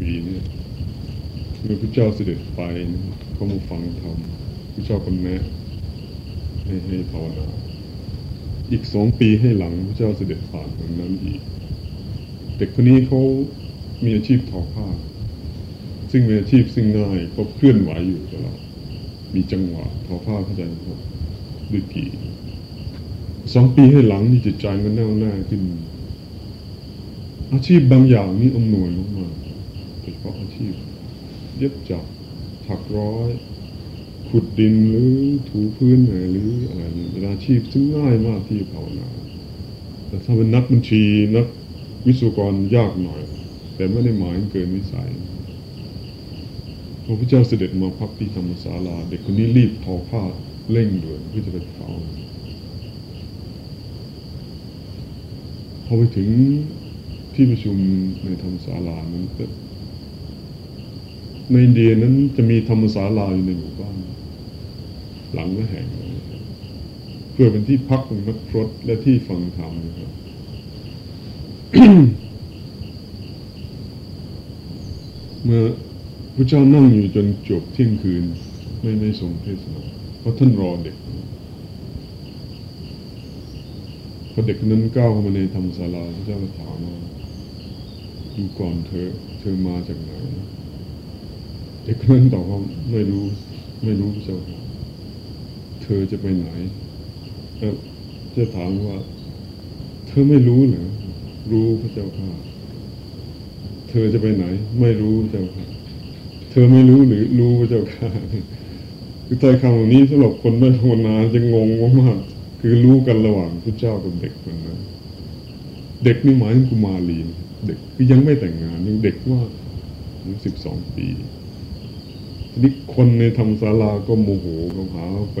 วีเนี่ยเมื่อพระเจ้าเสด็จไปเขามาฟังธรรมพระเจ้าก็แนะให้ให้ภาวนาอีกสองปีให้หลังพระเจ้าเสด็จผ่านตรงนั้นอีกเด็กคนนี้เขามีอาชีพทอผ้า ซึ่งเป็นอาชีพซึ่งง่ายเขาเคลื่อนไหวอยู่ตลอดมีจังหวะทอผ้าเข้าใจครับด้วยกี่สองปีให้หลังนี่จิตใจมันแน่วแน่ขึ้น อาชีพบางอย่างนี่อำนวยมาก ๆโดยเฉพาะอาชีพ เย็บจับถักร้อย ขุดดินหรือถูพื้นหรืออะไรนี่เป็นอาชีพซึ่งง่ายมากที่ภาวนาแต่ถ้าเป็นนักบัญชีนักวิศวกรยากหน่อย แต่ไม่ได้หมายเกินวิสัยพระพุทธเจ้าเสด็จมาพักที่ธรรมศาลา เด็กคนนี้รีบทอผ้าเร่งด่วนเพื่อจะไปเผาพอไปถึงที่ประชุมในธรรมศาลานั้น ในอินเดียนั้นจะมีธรรมศาลาอยู่ในหมู่บ้าน หลังละแห่ง เพื่อเป็นที่พักของนักพรตและที่ฟังธรรมนะครับเมื่อพระเจ้านั่งอยู่จนจบเที่ยงคืน ไม่ไม่ทรงเทศนาเพราะท่านรอเด็กพอเด็กนั้นก้าวเข้ามาในธรรมศาลาพระเจ้าก็ถามว่าดูก่อนเธอ เธอมาจากไหน เด็กนั้นตอบว่าไม่รู้ไม่รู้พระเจ้าเธอจะไปไหนแล้วจะถามว่า เธอไม่รู้เหรอรู้พระเจ้าค่ะเธอจะไปไหน ไม่รู้เจ้าค่ะเธอไม่รู้หรือรู้พระเจ้าค่ะคือใจคำนี้สำหรับคนไม่ภาวนาจะงงมากคือรู้กันระหว่างพระเจ้ากับเด็กคนนั้นเด็กนี่หมายถึงกุมารีเด็กคือยังไม่แต่งงานยังเด็กว่าอายุสิบสองปี นี้คนในธรรมศาลาก็โมโหก็หาไป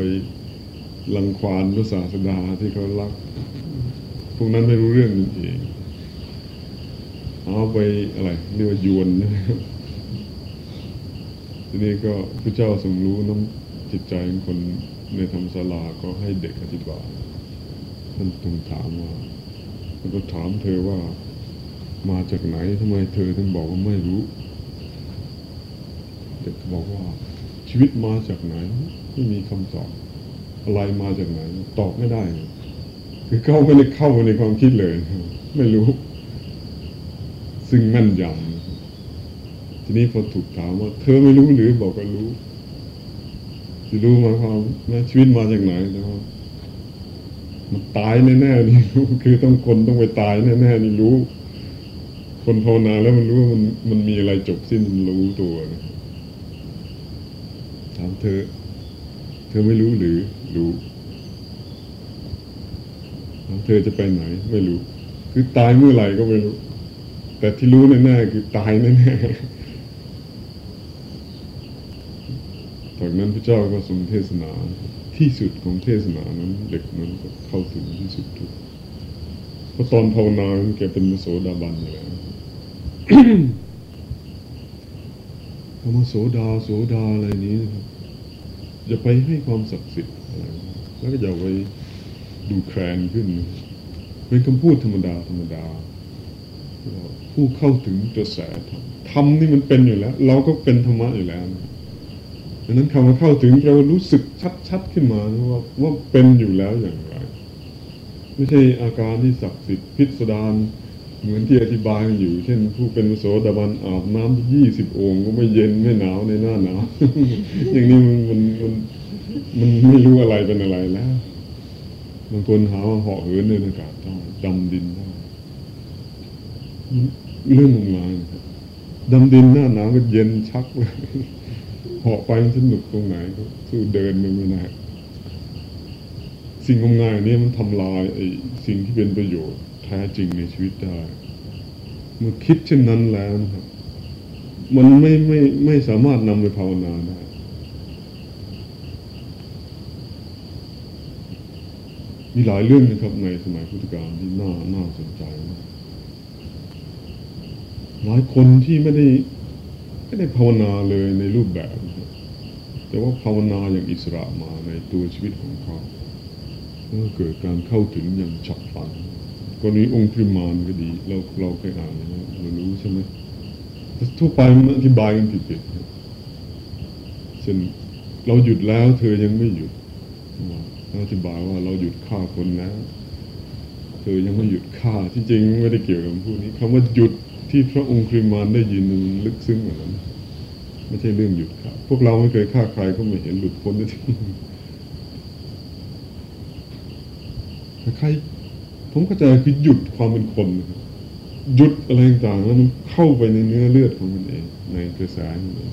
ลังควานพระศาสดาที่เขารัก พวกนั้นไม่รู้เรื่องจริงเอาไปอะไรเรียกว่ายวนนะครับทีนี้ก็พระเจ้าทรงรู้น้ำจิตใจของคนในธรรมศาลาก็ให้เด็กอธิบายท่านตรงถามว่าท่านก็ถามเธอว่ามาจากไหนทำไมเธอถึงบอกว่าไม่รู้ เด็กบอกว่าชีวิตมาจากไหนไม่มีคำตอบ อะไรมาจากไหน ตอบไม่ได้ คือเข้าไม่ได้เข้าไปในความคิดเลย ไม่รู้ ซึ่งแม่นยำทีนี้พอถูกถามว่า เธอไม่รู้หรือบอกว่ารู้ที่รู้มาความนะชีวิตมาจากไหนนะครับมันตายแน่ๆนี่คือต้องคนต้องไปตายแน่ๆนี่รู้ คนภาวนาแล้วมันรู้ว่ามันมันมีอะไรจบสิ้นรู้ตัวนะามเธอ เธอไม่รู้หรือรู้ถามเธอจะไปไหน ไม่รู้ คือตายเมื่อไหร่ก็ไม่รู้ แต่ที่รู้แน่ๆคือตายแน่ๆจากนั้นพระเจ้าก็ทรงเทศนาที่สุดของเทศนานั้น เด็กนั้นก็เข้าถึงที่สุดทุกเพราะตอนภาวนาแกเป็นมโสดาบันอยู่แล้วคำว่าโสดาโสดาอะไรนี้นะครับ จะไปให้ความศักดิ์สิทธิ์อะไรแล้วก็อย่าไปดูแคลนขึ้นเป็นคำพูดธรรมดาธรรมดา ผู้เข้าถึงกระแสธรรมธรรมนี่มันเป็นอยู่แล้ว เราก็เป็นธรรมะอยู่แล้วนะดังนั้นคำว่าเข้าถึงเรารู้สึกชัดๆขึ้นมาว่าว่าเป็นอยู่แล้วอย่างไร ไม่ใช่อาการที่ศักดิ์สิทธิ์พิสดาร เหมือนที่อธิบายอยู่ เช่น ผู้เป็นโสดาบันอาบน้ำยี่สิบองค์ก็ไม่เย็นไม่หนาวในหน้าหนาวอย่างนี้มันมันมันมันไม่รู้อะไรเป็นอะไรแล้วบางคนหาเหาะเหินในอากาศได้ดำดินได้เรื่องของมาดำดินหน้าหนาวก็เย็นชักเลยเหาะไปมันสนุกตรงไหนก็สู้เดินมันไม่ได้สิ่งงมงายนี้มันทำลายไอ้สิ่งที่เป็นประโยชน์ ท้จริงในชีวิตได้ เมื่อคิดเช่นนั้นแล้วนะครับ มันไม่ไม่ไม่สามารถนำไปภาวนาได้มีหลายเรื่องนะครับในสมัยพุทธกาลที่น่าน่าสนใจมากหลายคนที่ไม่ได้ไม่ได้ภาวนาเลยในรูปแบบ แต่ว่าภาวนาอย่างอิสระมาในตัวชีวิตของเขาเกิดการเข้าถึงอย่างฉับพลัน กรณีองค์พริมานก็ดี เราเราเคยอ่านนะเรารู้ใช่ไหมทั่วไปมันอธิบายกันผิดๆเช่นเราหยุดแล้วเธอยังไม่หยุดอธิบายว่าเราหยุดฆ่าคนแล้วเธอยังไม่หยุดฆ่าที่จริงไม่ได้เกี่ยวกับพูดนี้คำว่าหยุดที่พระองค์คริมานได้ยินลึกซึ้งเหมือนกันไม่ใช่เรื่องหยุดฆ่าพวกเราไม่เคยฆ่าใครก็ไม่เห็นหลุดพ้นได้ทีใคร ผมเข้าใจคือหยุดความเป็นคนนะครับหยุดอะไรต่างๆแล้วมันเข้าไปในเนื้อเลือดของมันเอง ในกระแสมันเอง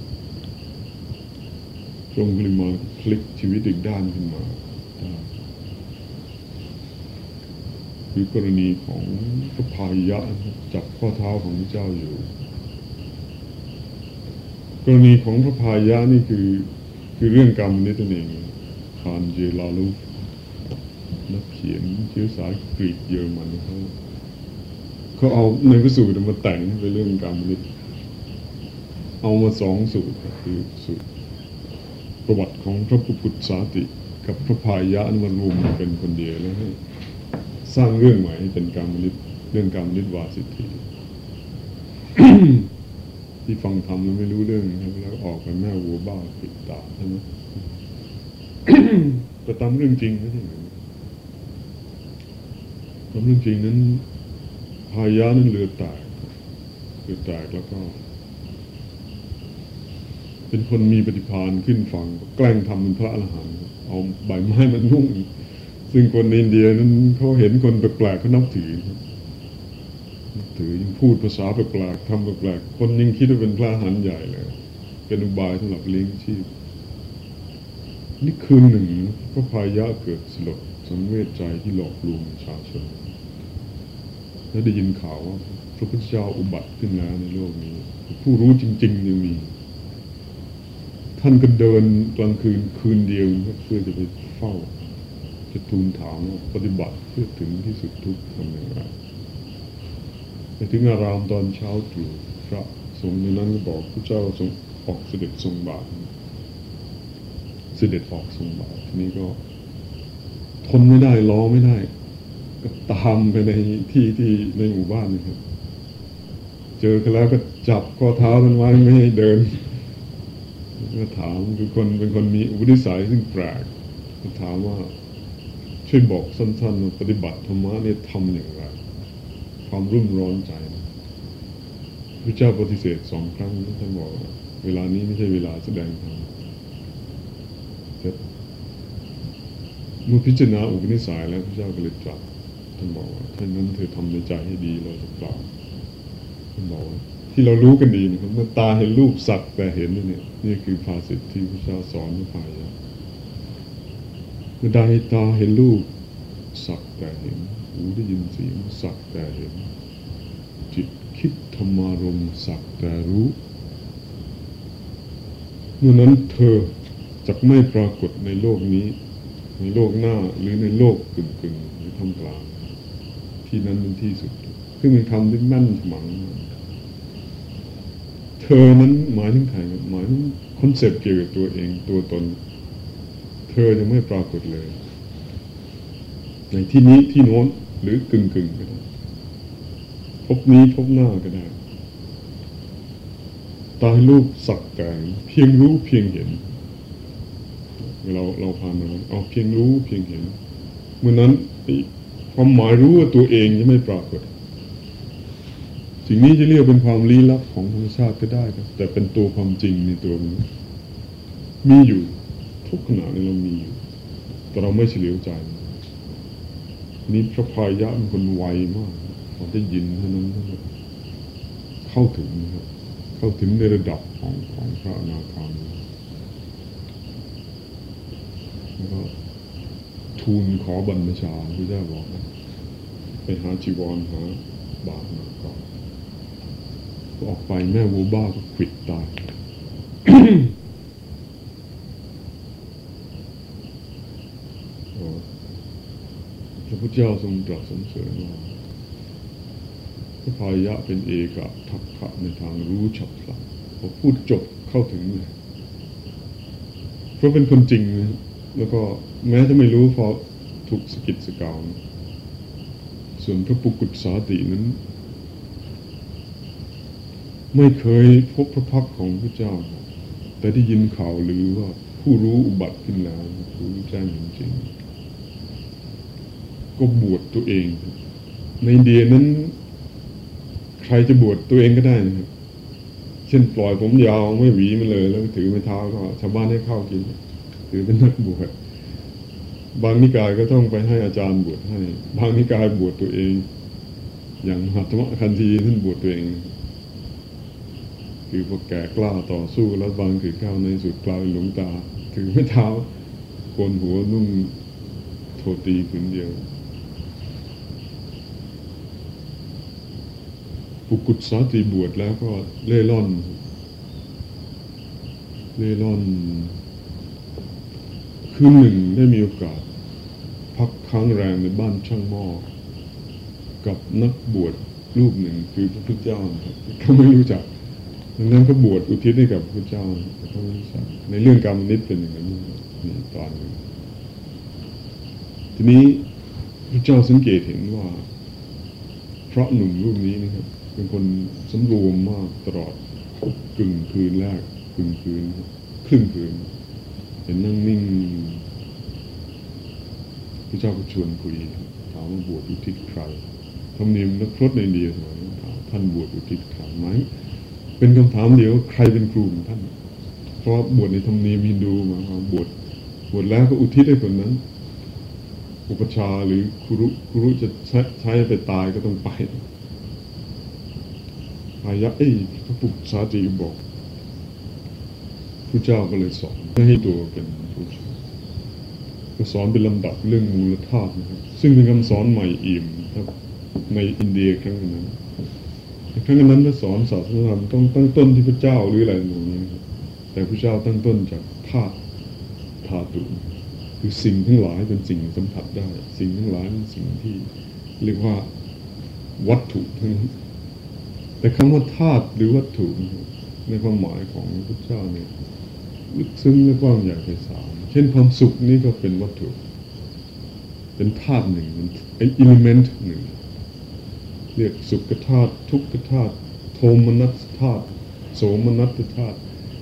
ตรงริมาณพลิกชีวิตอีกด้านขึ้นมาคือกรณีของพระพายะจับข้อเท้าของพระเจ้าอยู่ กรณีของพระพายะนี่คือคือเรื่องกรรมนี่ตัวเองคานเจลาลู นักเขียนเชื้อสายกรีกเยอรมันเขาเขาเอาในพระสูตรมาแต่งไปเรื่องกรรมนิดเอามาสองสูตรคือสูตรประวัติของพระปุกุตสาติกับพระพายะนมันรวมเป็นคนเดียวแล้วให้สร้างเรื่องใหม่ให้เป็นกรรมนิดเรื่องกรรมนิดวาสิทธิที่ฟังธรรมแล้วไม่รู้เรื่องครับแล้วออกไปแม่วัวบ้าปิดตาใช่ไหมแต่ตามเรื่องจริงไม่ใช่ ไหมตามจริงนั้นพายะนั้นเรือแตกเรือแตกแล้วก็ เป็นคนมีปฏิภาณขึ้นฝั่งแกล้งทำเป็นพระอรหันต์เอาใบไม้มันนุ่งซึ่งคนในอินเดียนั้นเขาเห็นคนแปลกๆเขานับถือนับถือยังพูดภาษาแปลกๆทำแปลกๆคนยังคิดว่าเป็นพระอรหันต์ใหญ่เลยเป็นอุบายสำหรับเลี้ยงชีพนี่คืนหนึ่งพระพายะเกิดสลดสังเวชใจที่หลอกลวงประชาชน แล้วได้ยินข่าวว่าพระพุทธเจ้าอุบัติขึ้นแล้วในโลกนี้ ผู้รู้จริงๆยังมี ท่านก็เดินกลางคืนคืนเดียวเพื่อจะไปเฝ้า จะทูลถามว่าปฏิบัติเพื่อถึงที่สุดทุกทำอย่างไรไปถึงอารามตอนเช้าตรู่พระสงฆ์ในนั้นก็บอกพระเจ้าทรงออกเสด็จทรงบาทเสด็จออกทรงบาททีนี้ก็ทนไม่ได้ล้องไม่ได้ ตามไปในที่ที่ในหมู่บ้านนี่ครับ เจอกันแล้วก็จับข้อเท้ามันไว้ไม่ให้เดินก็ถามคือคนเป็นคนมีอุปนิสัยซึ่งแปลกก็ถามว่า ช่วยบอกสั้นๆปฏิบัติธรรมะเนี่ยทำอย่างไร ความรุ่มร้อนใจพระเจ้าปฏิเสธสองครั้งท่านบอก เวลานี้ไม่ใช่เวลาแสดงธรรมเมื่อพิจารณาอุปนิสัยแล้วพระเจ้าก็เลยตรัส ท่านบอกว่าถ้านั้นเธอทำในใจให้ดีเราจะปราบท่านบอกว่าที่เรารู้กันดีนะครับเมื่อตาเห็นรูปสักแต่เห็นนี่เนี่ยนี่คือภาษิตที่พระเจ้าสอนพระพายะเมื่อใดตาเห็นรูปสักแต่เห็นหูได้ยินเสียงสักแต่เห็น จิตคิดธรรมารมสักแต่รู้เมื่อนั้นเธอจะไม่ปรากฏในโลกนี้ ในโลกหน้าหรือในโลกกึ่งๆหรือทำกลาง ที่นั้นเป็นที่สุดซึ่งเป็นคำที่มั่นหมัง เธอนั้นหมายถึงใครหมายถึงคอนเซปต์เกี่ยวกับตัวเองตัวตน เธอจะไม่ปรากฏเลย ในที่นี้ที่โน้นหรือกึ่งกึ่งก็ได้พบนี้พบหน้าก็ได้ ตายรูปสักแต่เพียงรู้เพียงเห็น เราเราผ่ามาเอาเพียงรู้เพียงเห็นเมื่อนั้น ความหมายรู้ว่าตัวเองจะไม่ปรากฏ สิ่งนี้จะเรียกเป็นความลี้ลับของธรรมชาติก็ได้ครับ แต่เป็นตัวความจริงในตัวมันมีอยู่ทุกขณะนี้เรามีอยู่ แต่เราไม่เฉลียวใจ นี่พระพายะเป็นคนไวมากพอได้ยินเท่านั้นเข้าถึงครับ เข้าถึงในระดับของของพระอนาคามีแล้วก็ ทูลขอบรรพชาพระเจ้าบอกไปหาจีวรหาบาทมาก่อนออกไปแม่วัวบ้าก็ขิดตายพระพุทธเจ้าทรงตรัสสรรเสริญว่าพระพายะเป็นเอกทักขะในทางรู้ฉับพลันพอพูดจบเข้าถึงเลยเพราะเป็นคนจริงนะ แล้วก็แม้จะไม่รู้พอถูกสกิดสกาวส่วนพระปุกุศสาตินั้น ไม่เคยพบพระพักของพระเจ้า แต่ได้ยินข่าวหรือว่าผู้รู้อุบัติขึ้นแล้วผู้รู้แจ้งจริงก็บวชตัวเอง ในเดียนั้น ใครจะบวชตัวเองก็ได้นะเช่นปล่อยผมยาวไม่หวีมันเลย แล้วถือไม้เท้าก็ชาวบ้านให้ข้าวกิน ถือเป็นนักบวชบางนิกายก็ต้องไปให้อาจารย์บวชให้ บางนิกายบวชตัวเอง อย่างหัตถมคันธีท่านบวชตัวเอง คือพวกแก่กล้าต่อสู้แล้วบางคือข้าวในสุดกลายหลงตา ถือไม้เท้าโกนหัวนุ่งโทตีขืนเดียวปุกุศสาติบวชแล้วก็เล่ร่อน เล่ร่อน คืนหนึ่งได้มีโอกาส พักค้างแรงในบ้านช่างหม้อกับนักบวชรูปหนึ่งคือพระพุทธเจ้าครับเขาไม่รู้จักดังนั้นก็บวชอุทิศให้กับพระพุทธเจ้าเขาไม่รู้จักในเรื่องกรรมนิดเป็นอย่างนั้นนี่ตอนนึงทีนี้พระเจ้าสังเกตเห็นว่าพระหนุ่มรูปนี้นะครับ เป็นคนสำรวมมากตลอดกึ่งคืนแรกกึ่งคืนครึ่งคืน เห็นนั่งนิ่งพระเจ้าก็ชวนคุยถามว่าบวชอุทิศใครธรรมเนียมนักพรตในเดียสมัยนั้นถามท่านบวชอุทิศใครไหมเป็นคำถามเดียวใครเป็นครูของท่าน เพราะบวชในธรรมเนียมฮินดูมาบวชบวชแล้วก็อุทิศให้คนนั้น อุปชาหรือครุครุจะใช้ใช้ไปตายก็ต้องไปอายะเอ้ยพระปุกสาจีบอก พระเจ้าก็เลยสอนให้ตัวเป็นผู้ช่วยก็สอนเป็นลำดับเรื่องมูลธาตุนะครับ ซึ่งเป็นคำสอนใหม่อิ่มครับ ในอินเดียครั้งนั้นครั้งนั้นพระสอนศาสนาธรรมต้องตั้งต้นที่พระเจ้าหรืออะไรอย่างนี้ครับแต่พระเจ้าตั้งต้นจากธาตุธาตุคือสิ่งทั้งหลายเป็นสิ่งสัมผัสได้ สิ่งทั้งหลายเป็นสิ่งที่เรียกว่าวัตถุทั้งนั้นแต่คำว่าธาตุหรือวัตถุในความหมายของพระเจ้าเนี่ย ลึกซึ้งและกว้างใหญ่ไพศาลเช่นความสุขนี่ก็เป็นวัตถุ เป็นธาตุหนึ่งเป็นอิเลเมนต์หนึ่ง เรียกสุขธาตุทุกขธาตุโทมนัสธาตุโสมนัสธาตุ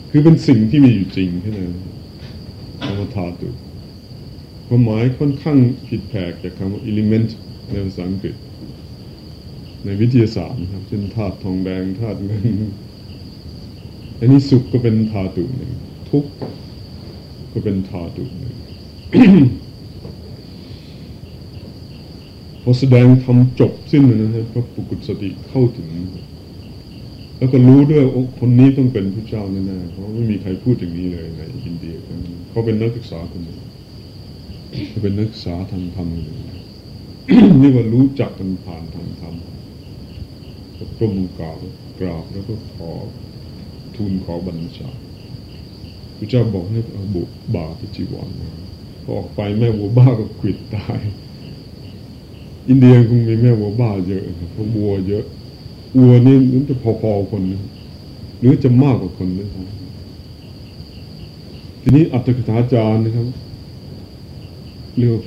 คือเป็นสิ่งที่มีอยู่จริงแค่นั้นคำว่าธาตุความหมายค่อนข้างผิดแผกจากคำว่าอิเลเมนต์ในภาษาอังกฤษ ในวิทยาศาสตร์นะครับเช่นธาตุทองแดงธาตุเงินอันนี้สุขก็เป็นธาตุหนึ่ง ทุกข์ก็เป็นธาตุหนึ่งพอแสดงทำจบสิ้นนะฮะพระปุกุสติเข้าถึง แล้วก็รู้ด้วยว่าคนนี้ต้องเป็นพระเจ้าแน่ๆเพราะไม่มีใครพูดอย่างนี้เลยในอินเดียเขาเป็นนักศึกษาคนหนึ่งเขาเป็นนักศึกษาทางธรรมนี่ว่ารู้จักกันผ่านทางธรรมก็กลมกราบกราบแล้วก็ขอทูลขอบัญชา พระเจ้าบอกให้เอาบุบาปจีวรมาพอออกไปแม่วัวบ้าก็ขิดตาย อินเดียคงมีแม่วัวบ้าเยอะเพราะวัวเยอะวัวนี่มันจะพอๆคนนึงหรือจะมากกว่าคนนึงทีนี้อัตถกถาจารย์นะครับเรียก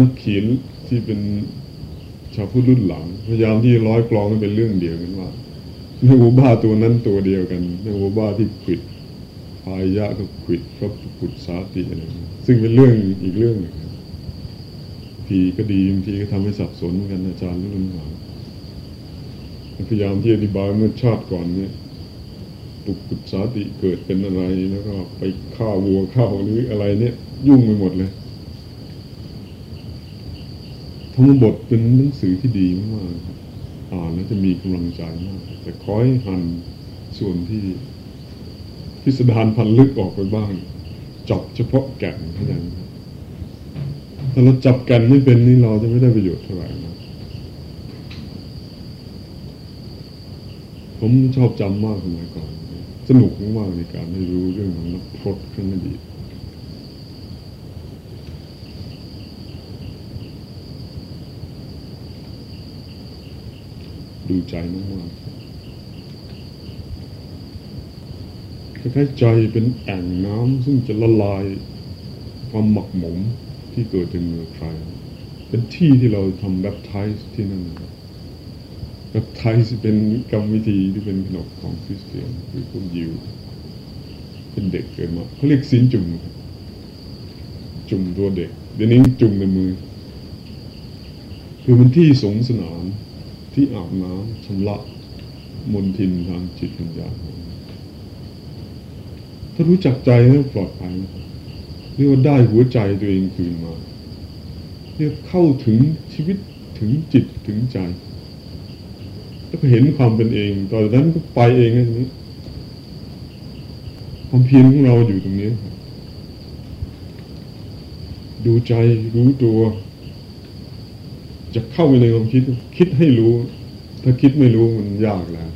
นักเขียนที่เป็นชาวพุทธรุ่นหลัง พยายามที่ร้อยกลองให้เป็นเรื่องเดียวกันว่าแม่วัวบ้าตัวนั้นตัวเดียวกันแม่วัวบ้าที่ขิดายะก็ขิดพระปุตสาติอะไรซึ่งเป็นเรื่องอีกเรื่องหนึ่งทีก็ดีบางทีก็ทำให้สับสนกันอาจารย์รุ่นหลังพยายามที่อธิบายเมื่อชาติก่อนเนี่ยปุกุศาติเกิดเป็นอะไรแล้วก็ไปฆ่าวัวฆ่าหรืออะไรเนี่ย ยุ่งไปหมดเลยธรรมบทเป็นหนังสือที่ดีมากๆอ่านแล้วจะมีกำลังใจมาก แต่คอยหันส่วนที่ พิสดารพันลึกออกไปบ้าง จับเฉพาะแก่นเท่านั้นถ้าเราจับแก่นไม่เป็นนี่เราจะไม่ได้ประโยชน์เท่าไหร่นะผมชอบจำมากสมัยก่อน สนุกมากในการได้รู้เรื่องของนักพรตครั้งอดีตดูใจมากๆ คล้ายๆใจเป็นแอ่งน้ำซึ่งจะละลายความหมักหมมที่เกิดจากเมือใคร เป็นที่ที่เราทำแบปไทส์ที่นั่นกับไทยจะเป็นกรรมวิธีที่เป็นขนบของคริสเตียนคือคนยิว เป็นเด็กเกิดมาเขาเรียกสินจุ่ม จุ่มตัวเด็ก เดี๋ยวนี้จุ่มในมือ คือมันที่สงสนานที่อาบน้ำชำระมนทินทางจิตวิญญาณ ถ้ารู้จักใจแล้วปลอดภัยเรียกว่าได้หัวใจตัวเองคืนมา เรียกเข้าถึงชีวิตถึงจิตถึงใจแล้วก็เห็นความเป็นเอง ตอนนั้นก็ไปเองนะทีนี้ความเพียรของเราอยู่ตรงนี้ดูใจรู้ตัว จะเข้าไปในความคิด คิดให้รู้ ถ้าคิดไม่รู้มันยากแล้ว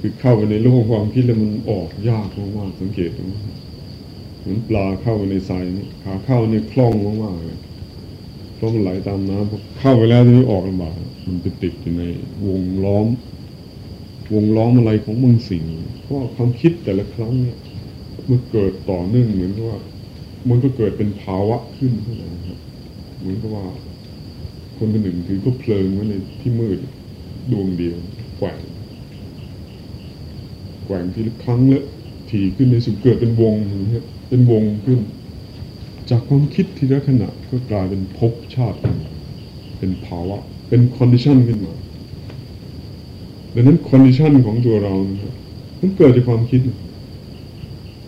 คือเข้าไปในโลกความคิดแล้วมันออกยากมากๆสังเกตเหมือนปลาเข้าไปในทรายนี่ขาเข้าในคล่องมากๆเลยเพราะมันไหลตามน้ำพอเข้าไปแล้วทีนี้ออกลำบากมันจะติดอยู่ในวงล้อม วงล้อมอะไรของบางสิ่งเพราะความคิดแต่ละครั้งเนี่ยเมื่อเกิดต่อเนื่องเหมือนกับว่า มันก็เกิดเป็นภาวะขึ้นขึ้นมาครับเหมือนกับว่า คนคนหนึ่งถือก็เพลิงไว้ในที่มืดดวงเดียวแกว่ง แกว่งทีละครั้งแล้วถี่ขึ้นในที่สุดเกิดเป็นวงอย่างเงี้ยเป็นวงขึ้น จากความคิดทีละขณะก็กลายเป็นภพชาติ เป็นภาวะ เป็น condition ขึ้นมาดังนั้น condition ของตัวเรานะครับมันเกิดจากความคิด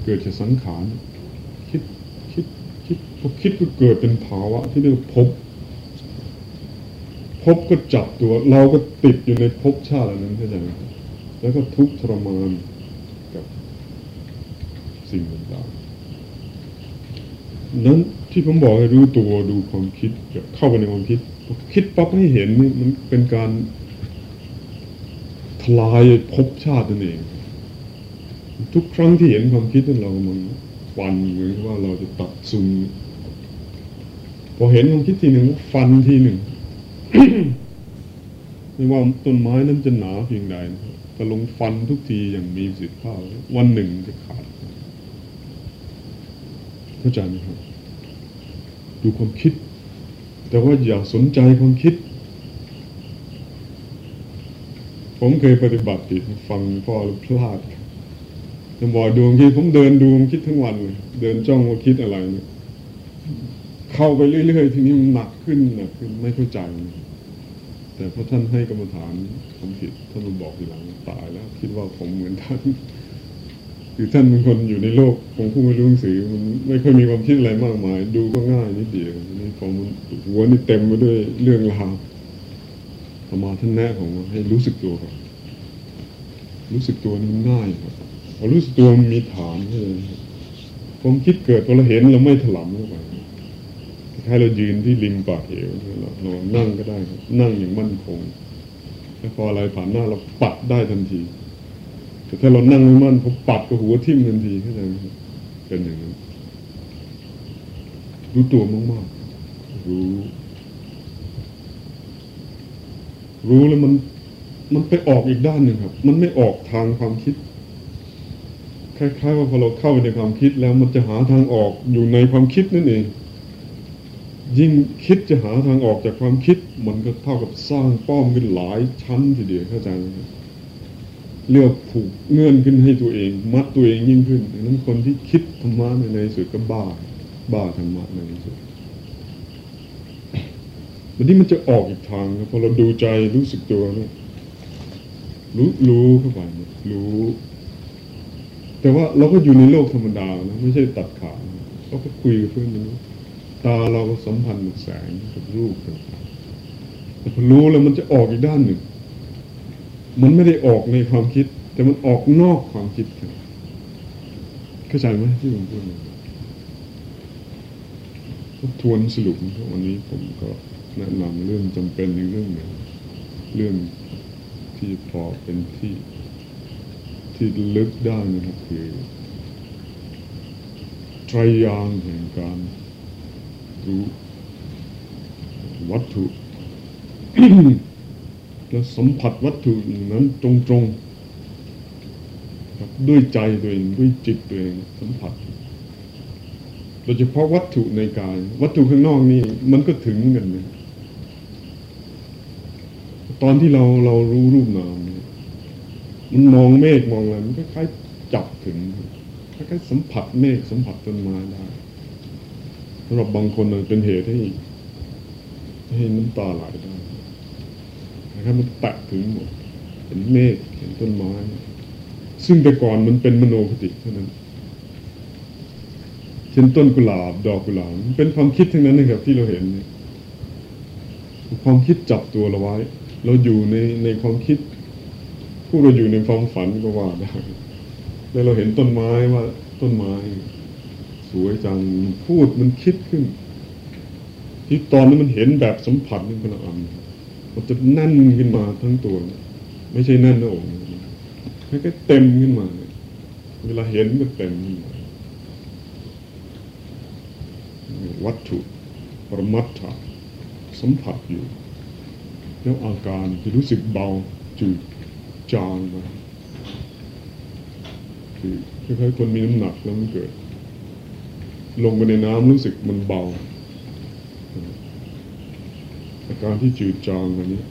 เกิดจากสังขารคิดคิดคิดพอคิดก็เกิดเป็นภาวะ ที่เรียกว่าภพภพก็จับตัว เราก็ติดอยู่ในภพชาตินั้นเข้าใจไหมแล้วก็ทุกข์ทรมาน สิ่งต่างๆนั้นที่ผมบอกให้รู้ตัวดูความคิดจะเข้าไปในความคิด คิดปั๊บให้เห็นนี่มันเป็นการทลายภพชาตินั่นเอง ทุกครั้งที่เห็นความคิดนั้นเรามันฟันเหมือนว่าเราจะตัดซุงพอเห็นความคิดทีหนึ่งฟันทีหนึ่งไม่ว่าต้นไม้นั้นจะหนาเพียงใดถ้าลงฟันทุกทีอย่างมีสิทธิภาพวันหนึ่งจะขาด เข้าใจไหมครับดูความคิด แต่ว่าอย่าสนใจความคิด ผมเคยปฏิบัติติดฟังพ่อพลาดจะบอกดวงคิดผมเดินดูมคิดทั้งวันเลยเดินจ้องว่าคิดอะไรเนี่ยเข้าไปเรื่อยๆ ทีนี้มันหนักขึ้นหนักขึ้นไม่เข้าใจ แต่พอท่านให้กรรมฐานผมผิดท่านมาบอกทีหลังตายแล้ว คิดว่าผมเหมือนท่าน คือท่านเป็นคนอยู่ในโลกของผู้ไม่รู้หนังสือมันไม่ค่อยมีความคิดอะไรมากมาย ดูก็ง่ายนิดเดียวนี่ผมหัวนี่เต็มไปด้วยเรื่องราวธรรมาท่านแนะผมว่าให้รู้สึกตัวครับรู้สึกตัวนี่ง่ายครับพอรู้สึกตัวมันมีฐานเลยผมคิดเกิดพอเราเห็นเราไม่ถลำเข้าไปคล้ายเรายืนที่ริมปากเหวเราเรานั่งก็ได้ครับนั่งอย่างมั่นคงแล้วพออะไรผ่านหน้าเราปัดได้ทันที แต่ถ้าเรานั่งไม่มั่นผมปัดกับหัวทิ่มทันทีเข้าใจไหมเป็นอย่างนั้นรู้ตัวมากๆรู้ รู้แล้วมันมันไปออกอีกด้านหนึ่งครับ มันไม่ออกทางความคิด คล้ายๆว่าพอเราเข้าไปในความคิดแล้วมันจะหาทางออกอยู่ในความคิดนั่นเอง ยิ่งคิดจะหาทางออกจากความคิด มันก็เท่ากับสร้างป้อมขึ้นหลายชั้นทีเดียวเข้าใจไหมครับ เลือกผูกเงื่อนขึ้นให้ตัวเอง มัดตัวเองยิ่งขึ้นดังนั้นคนที่คิดธรรมะในสุดก็บ้า บ้าธรรมะในสุดวันนี้มันจะออกอีกทางครับพอเราดูใจรู้สึกตัวเนี่ยรู้รู้เข้าไปรู้ แต่ว่าเราก็อยู่ในโลกธรรมดานะไม่ใช่ตัดขาดเราก็คุยกับเพื่อนนี้ตาเราก็สัมพันธ์กับแสงกับรูปต่างๆแต่พอรู้แล้วมันจะออกอีกด้านหนึ่ง มันไม่ได้ออกในความคิด แต่มันออกนอกความคิดครับเข้าใจไหมที่ผมพูดทบทวนสรุปวันนี้ผมก็แนะนำเรื่องจำเป็นอีกเรื่องหนึ่งเรื่องที่พอเป็นที่ที่ลึกได้นะครับคือไตรยางแห่งการรู้วัตถุ และสัมผัสวัตถุนั้นตรงๆด้วยใจตัวเองด้วยจิตตัวเองสัมผัสโดยเฉพาะวัตถุในกาย วัตถุข้างนอกนี่มันก็ถึงกันนะตอนที่เราเรารู้รูปนามมันมองเมฆมองอะไรมันคล้ายๆจับถึงคล้ายๆสัมผัสเมฆสัมผัสต้นไม้ได้สำหรับบางคนมันเป็นเหตุให้ให้น้ำตาไหลได้ นะครับมันแตะถึงหมดเห็นเมฆเห็นต้นไม้ซึ่งแต่ก่อนมันเป็นมโนคติเท่านั้นเช่นต้นกุหลาบ ดอกกุหลาบเป็นความคิดทั้งนั้นนะครับ ที่เราเห็นความคิดจับตัวเราไว้ เราอยู่ในในความคิดพวกเราอยู่ในความฝันก็ว่าได้แล้วเราเห็นต้นไม้ว่าต้นไม้ สวยจังพูดมันคิดขึ้น ที่ตอนนั้นมันเห็นแบบสัมผัสนี่คนละอัน มันจะแน่นขึ้นมาทั้งตัว ไม่ใช่แน่นหน้าอกมันก็เต็มขึ้นมา เวลาเห็นก็เต็มขึ้นมาวัตถุปรมัตถะสัมผัสอยู่ แล้วอาการจะรู้สึกเบาจืดจางมาคือคล้ายๆคนมีน้ำหนักแล้วมันเกิด ลงไปในน้ำรู้สึกมันเบา อาการที่จืดจางอันนี้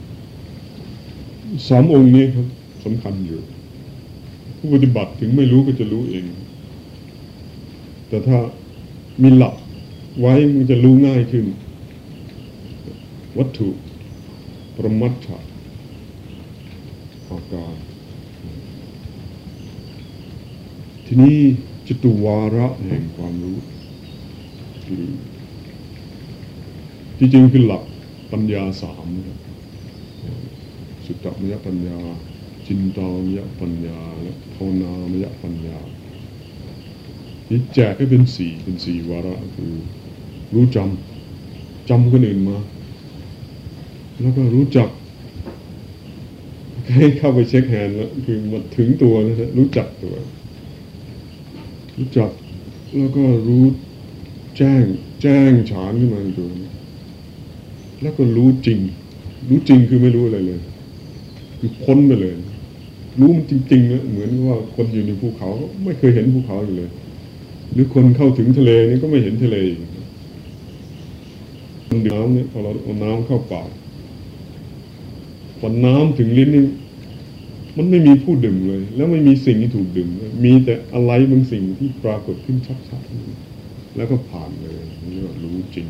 สามองค์นี้ครับสำคัญอยู่ ผู้ปฏิบัติถึงไม่รู้ก็จะรู้เอง แต่ถ้ามีหลักไว้มันจะรู้ง่ายขึ้น วัตถุประมัตถะอาการ ทีนี้จตุวาระแห่งความรู้คือที่จริงคือหลัก ปัญญาสามครับสุตตมยปัญญา จินตามยปัญญาและภาวนามยปัญญานี่แจกให้เป็นสี่เป็นสี่วาระคือรู้จำจำคนอื่นมา แล้วก็รู้จักให้เข้าไปเช็คแฮนด์แล้วคือมาถึงตัวนะฮะรู้จักตัว รู้จักแล้วก็รู้แจ้งแจ้งฉานขึ้นมาในตัว แล้วก็รู้จริง รู้จริงคือไม่รู้อะไรเลย คือพ้นไปเลย รู้มันจริงๆนะเหมือนว่าคนอยู่ในภูเขาไม่เคยเห็นภูเขาอยู่เลย หรือคนเข้าถึงทะเลนี่ก็ไม่เห็นทะเลอีกดื่มน้ำเนี่ยพอเราเอาน้ำเข้าปากพอน้ำถึงลิ้นนี่มันไม่มีผู้ดื่มเลย แล้วไม่มีสิ่งที่ถูกดื่มมีแต่อะไรบางสิ่งที่ปรากฏขึ้นชัดๆแล้วก็ผ่านเลยนี่ว่ารู้จริง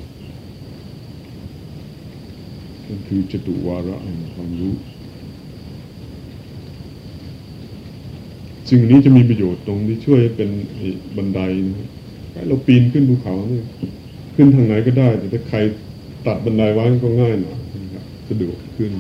คือจตุวาระแห่งความรู้ สิ่งนี้จะมีประโยชน์ตรงที่ช่วยให้เป็นบันไดนะให้เราปีนขึ้นภูเขาเนี่ยขึ้นทางไหนก็ได้ แต่ถ้าใครตัดบันไดไว้ก็ง่ายหน่อยสะดวกขึ้น